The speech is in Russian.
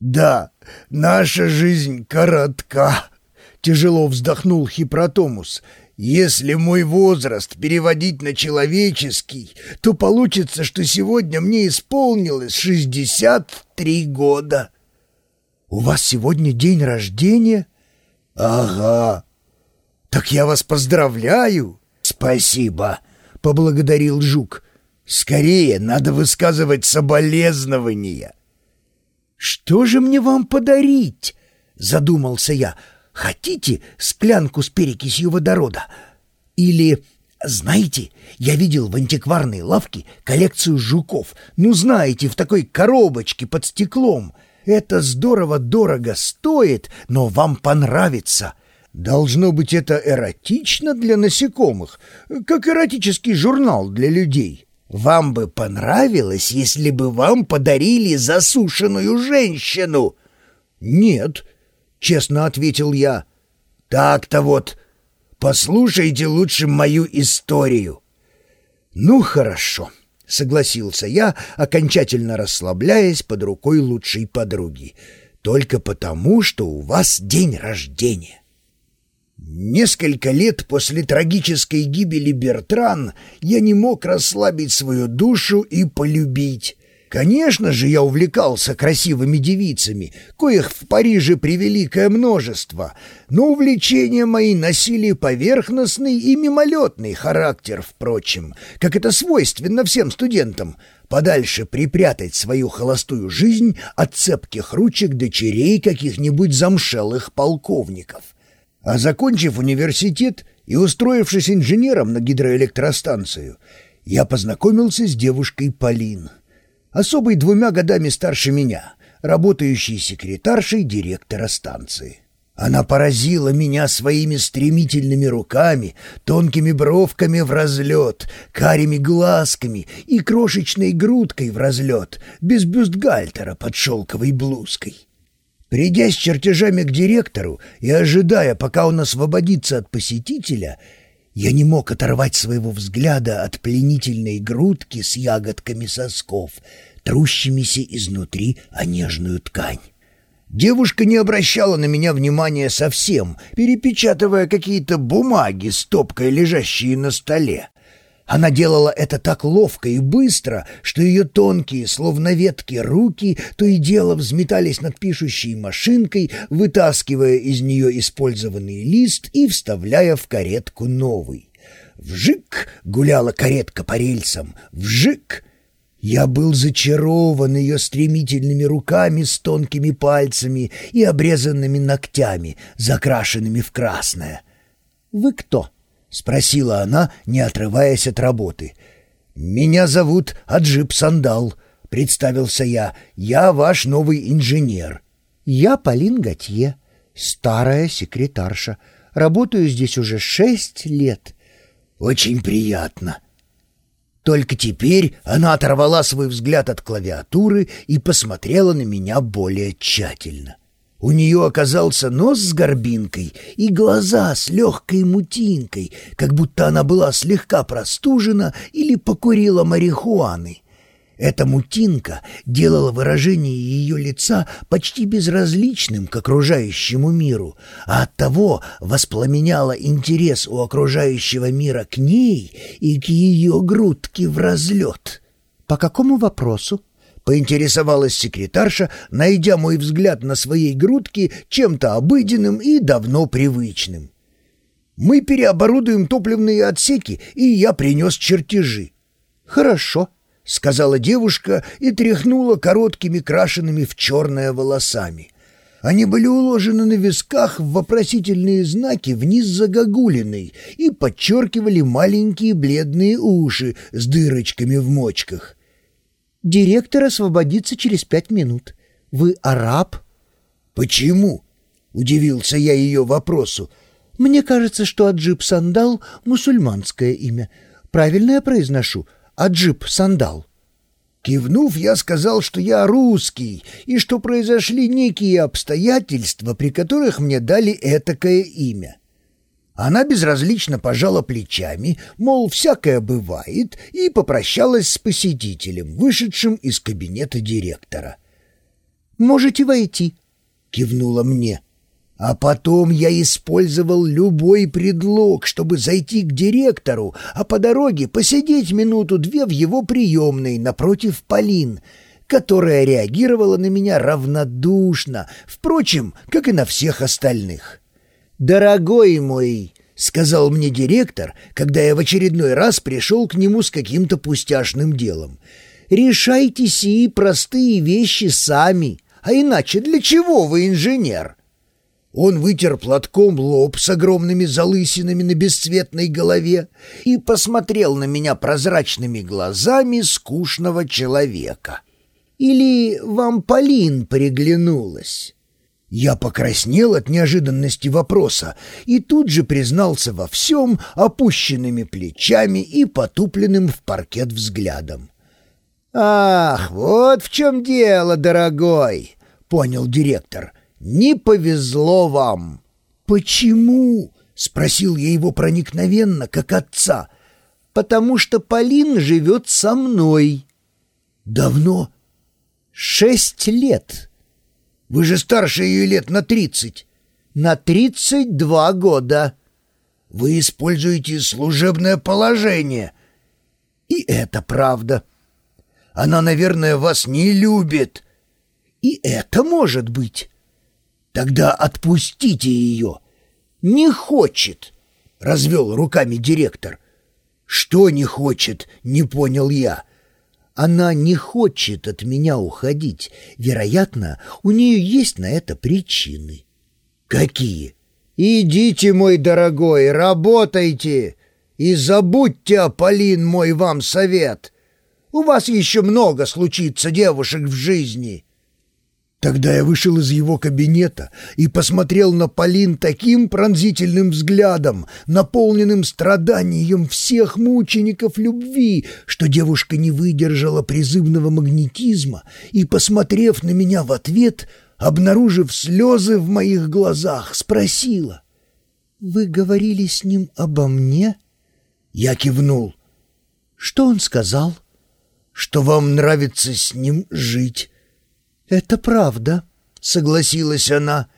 «Да, наша жизнь коротка», — тяжело вздохнул Хипротомус. «Если мой возраст переводить на человеческий, то получится, что сегодня мне исполнилось шестьдесят три года». «У вас сегодня день рождения?» «Ага». «Так я вас поздравляю!» «Спасибо», — поблагодарил Жук. «Скорее надо высказывать соболезнования». «Что же мне вам подарить?» — задумался я. «Хотите склянку с перекисью водорода? Или, знаете, я видел в антикварной лавке коллекцию жуков. Ну, знаете, в такой коробочке под стеклом. Это здорово дорого стоит, но вам понравится». Должно быть, это эротично для насекомых, как эротический журнал для людей. Вам бы понравилось, если бы вам подарили засушенную женщину? Нет, честно ответил я. Так-то вот, послушайте лучше мою историю. Ну, хорошо, согласился я, окончательно расслабляясь под рукой лучшей подруги. Только потому, что у вас день рождения. Несколько лет после трагической гибели Бертран я не мог расслабить свою душу и полюбить. Конечно же, я увлекался красивыми девицами, коих в Париже превеликое множество, но увлечения мои носили поверхностный и мимолетный характер, впрочем, как это свойственно всем студентам, подальше припрятать свою холостую жизнь от цепких ручек дочерей каких-нибудь замшелых полковников. А закончив университет и устроившись инженером на гидроэлектростанцию, я познакомился с девушкой Полин, особой двумя годами старше меня, работающей секретаршей директора станции. Она поразила меня своими стремительными руками, тонкими бровками в разлет, карими глазками и крошечной грудкой в разлет, без бюстгальтера под шелковой блузкой. Придя с чертежами к директору и ожидая, пока он освободится от посетителя, я не мог оторвать своего взгляда от пленительной грудки с ягодками сосков, трущимися изнутри о нежную ткань. Девушка не обращала на меня внимания совсем, перепечатывая какие-то бумаги, стопкой лежащие на столе. Она делала это так ловко и быстро, что ее тонкие, словно ветки, руки то и дело взметались над пишущей машинкой, вытаскивая из нее использованный лист и вставляя в каретку новый. Вжик гуляла каретка по рельсам, вжик я был зачарован ее стремительными руками с тонкими пальцами и обрезанными ногтями, закрашенными в красное. «Вы кто?» — спросила она, не отрываясь от работы. «Меня зовут Аджип Сандал», — представился я. «Я ваш новый инженер». «Я Полин Готье, старая секретарша. Работаю здесь уже шесть лет». «Очень приятно». Только теперь она оторвала свой взгляд от клавиатуры и посмотрела на меня более тщательно. У нее оказался нос с горбинкой и глаза с легкой мутинкой, как будто она была слегка простужена или покурила марихуаны. Эта мутинка делала выражение ее лица почти безразличным к окружающему миру, а оттого воспламеняла интерес у окружающего мира к ней и к ее грудке в разлет. «По какому вопросу?» Поинтересовалась секретарша, найдя мой взгляд на своей грудке чем-то обыденным и давно привычным. «Мы переоборудуем топливные отсеки, и я принес чертежи». «Хорошо», — сказала девушка и тряхнула короткими крашенными в черное волосами. Они были уложены на висках в вопросительные знаки вниз загогулиной и подчеркивали маленькие бледные уши с дырочками в мочках. Директор освободится через пять минут. Вы араб?» «Почему?» — удивился я ее вопросу. «Мне кажется, что Аджип Сандал — мусульманское имя. Правильно я произношу? Аджип Сандал». Кивнув, я сказал, что я русский, и что произошли некие обстоятельства, при которых мне дали этакое имя. Она безразлично пожала плечами, мол, всякое бывает, и попрощалась с посетителем, вышедшим из кабинета директора. «Можете войти», — кивнула мне. А потом я использовал любой предлог, чтобы зайти к директору, а по дороге посидеть минуту-две в его приемной напротив Полин, которая реагировала на меня равнодушно, впрочем, как и на всех остальных. «Дорогой мой», — сказал мне директор, когда я в очередной раз пришел к нему с каким-то пустяшным делом, «решайте сии простые вещи сами, а иначе для чего вы инженер?» Он вытер платком лоб с огромными залысинами на бесцветной голове и посмотрел на меня прозрачными глазами скучного человека. «Или вам Полин приглянулась?» Я покраснел от неожиданности вопроса и тут же признался во всем опущенными плечами и потупленным в паркет взглядом. «Ах, вот в чем дело, дорогой!» — понял директор. Не повезло вам. Почему? Спросил я его проникновенно, как отца. Потому что Полин живет со мной. Давно? Шесть лет. Вы же старше ее лет на тридцать. На тридцать два года. Вы используете служебное положение. И это правда. Она, наверное, вас не любит. И это может быть. Тогда отпустите ее. Не хочет, — развел руками директор. Что не хочет, не понял я. Она не хочет от меня уходить. Вероятно, у нее есть на это причины. Какие? Идите, мой дорогой, работайте и забудьте, Аполлин, мой вам совет. У вас еще много случится девушек в жизни. Тогда я вышел из его кабинета и посмотрел на Полин таким пронзительным взглядом, наполненным страданием всех мучеников любви, что девушка не выдержала призывного магнетизма и, посмотрев на меня в ответ, обнаружив слезы в моих глазах, спросила. «Вы говорили с ним обо мне?» Я кивнул. «Что он сказал?» «Что вам нравится с ним жить». «Это правда», — согласилась она.